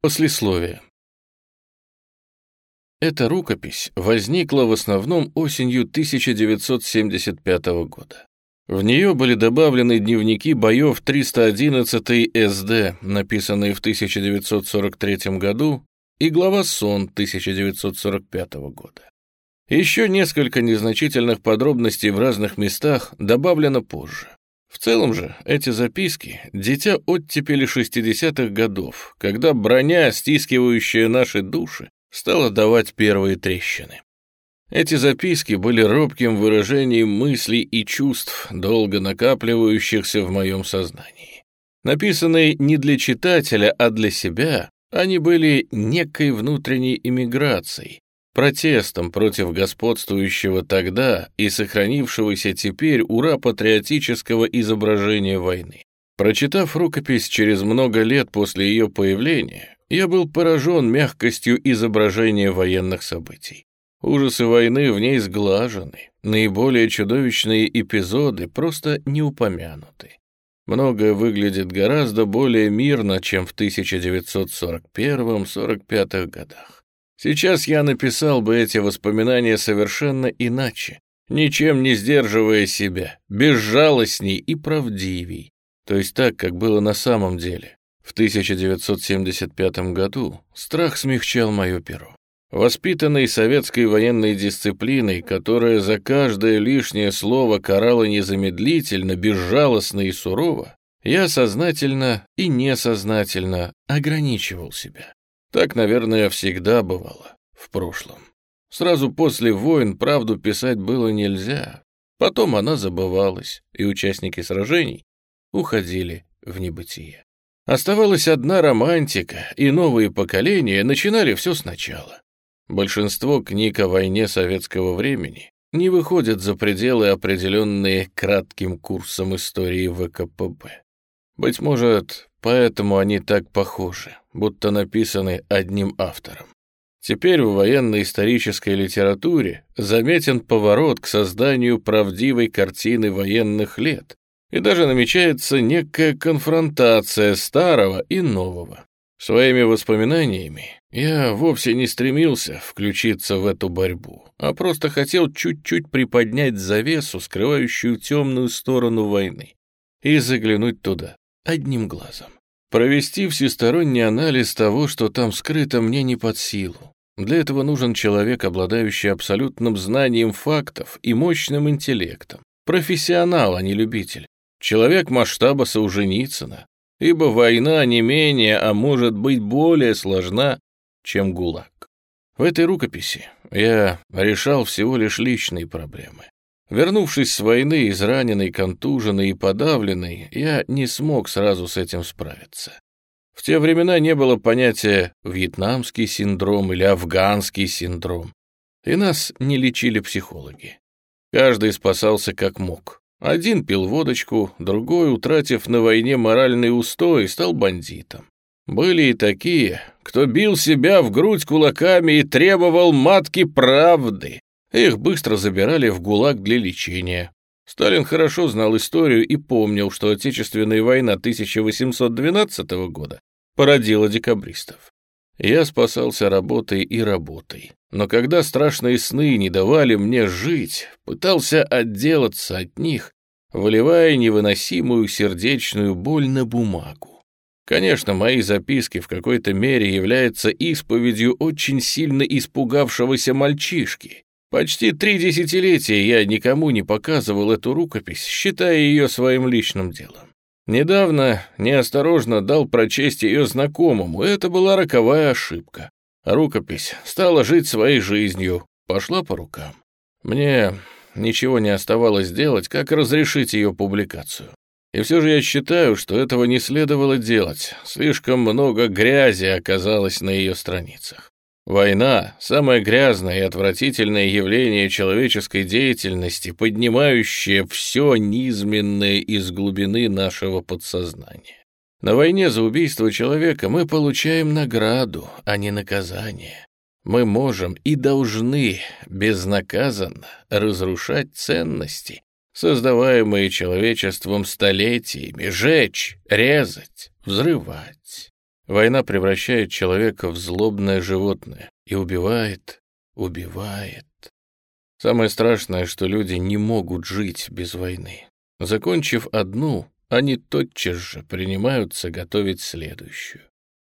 Послесловие. Эта рукопись возникла в основном осенью 1975 года. В нее были добавлены дневники боев 311 СД, написанные в 1943 году, и глава сон 1945 года. Еще несколько незначительных подробностей в разных местах добавлено позже. В целом же эти записки — дитя оттепели 60-х годов, когда броня, стискивающая наши души, стала давать первые трещины. Эти записки были робким выражением мыслей и чувств, долго накапливающихся в моем сознании. Написанные не для читателя, а для себя, они были некой внутренней иммиграцией, протестом против господствующего тогда и сохранившегося теперь ура-патриотического изображения войны. Прочитав рукопись через много лет после ее появления, я был поражен мягкостью изображения военных событий. Ужасы войны в ней сглажены, наиболее чудовищные эпизоды просто не упомянуты. Многое выглядит гораздо более мирно, чем в 1941-45 годах. Сейчас я написал бы эти воспоминания совершенно иначе, ничем не сдерживая себя, безжалостней и правдивей, то есть так, как было на самом деле. В 1975 году страх смягчал мое перо. Воспитанный советской военной дисциплиной, которая за каждое лишнее слово карала незамедлительно, безжалостно и сурово, я сознательно и несознательно ограничивал себя. Так, наверное, всегда бывало в прошлом. Сразу после войн правду писать было нельзя. Потом она забывалась, и участники сражений уходили в небытие. Оставалась одна романтика, и новые поколения начинали все сначала. Большинство книг о войне советского времени не выходят за пределы, определенные кратким курсом истории ВКПБ. Быть может, поэтому они так похожи, будто написаны одним автором. Теперь в военно-исторической литературе заметен поворот к созданию правдивой картины военных лет, и даже намечается некая конфронтация старого и нового. Своими воспоминаниями я вовсе не стремился включиться в эту борьбу, а просто хотел чуть-чуть приподнять завесу, скрывающую темную сторону войны, и заглянуть туда одним глазом. Провести всесторонний анализ того, что там скрыто, мне не под силу. Для этого нужен человек, обладающий абсолютным знанием фактов и мощным интеллектом. Профессионал, а не любитель. Человек масштаба Солженицына, ибо война не менее, а может быть более сложна, чем ГУЛАГ. В этой рукописи я решал всего лишь личные проблемы. Вернувшись с войны, израненный, контуженный и подавленный, я не смог сразу с этим справиться. В те времена не было понятия «вьетнамский синдром» или «афганский синдром», и нас не лечили психологи. Каждый спасался как мог. Один пил водочку, другой, утратив на войне моральный устой, стал бандитом. Были и такие, кто бил себя в грудь кулаками и требовал матки правды. Их быстро забирали в ГУЛАГ для лечения. Сталин хорошо знал историю и помнил, что Отечественная война 1812 года породила декабристов. Я спасался работой и работой. Но когда страшные сны не давали мне жить, пытался отделаться от них, выливая невыносимую сердечную боль на бумагу. Конечно, мои записки в какой-то мере являются исповедью очень сильно испугавшегося мальчишки. Почти три десятилетия я никому не показывал эту рукопись, считая ее своим личным делом. Недавно неосторожно дал прочесть ее знакомому, и это была роковая ошибка. Рукопись стала жить своей жизнью, пошла по рукам. Мне ничего не оставалось делать, как разрешить ее публикацию. И все же я считаю, что этого не следовало делать. Слишком много грязи оказалось на ее страницах. Война — самое грязное и отвратительное явление человеческой деятельности, поднимающее все низменное из глубины нашего подсознания. На войне за убийство человека мы получаем награду, а не наказание. Мы можем и должны безнаказанно разрушать ценности, создаваемые человечеством столетиями, жечь, резать, взрывать. Война превращает человека в злобное животное и убивает, убивает. Самое страшное, что люди не могут жить без войны. Закончив одну, они тотчас же принимаются готовить следующую.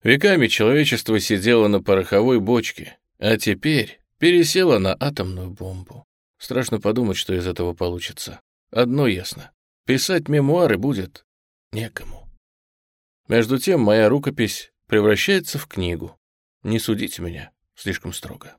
Веками человечество сидело на пороховой бочке, а теперь пересело на атомную бомбу. Страшно подумать, что из этого получится. Одно ясно. Писать мемуары будет некому. Между тем моя рукопись превращается в книгу. Не судите меня слишком строго.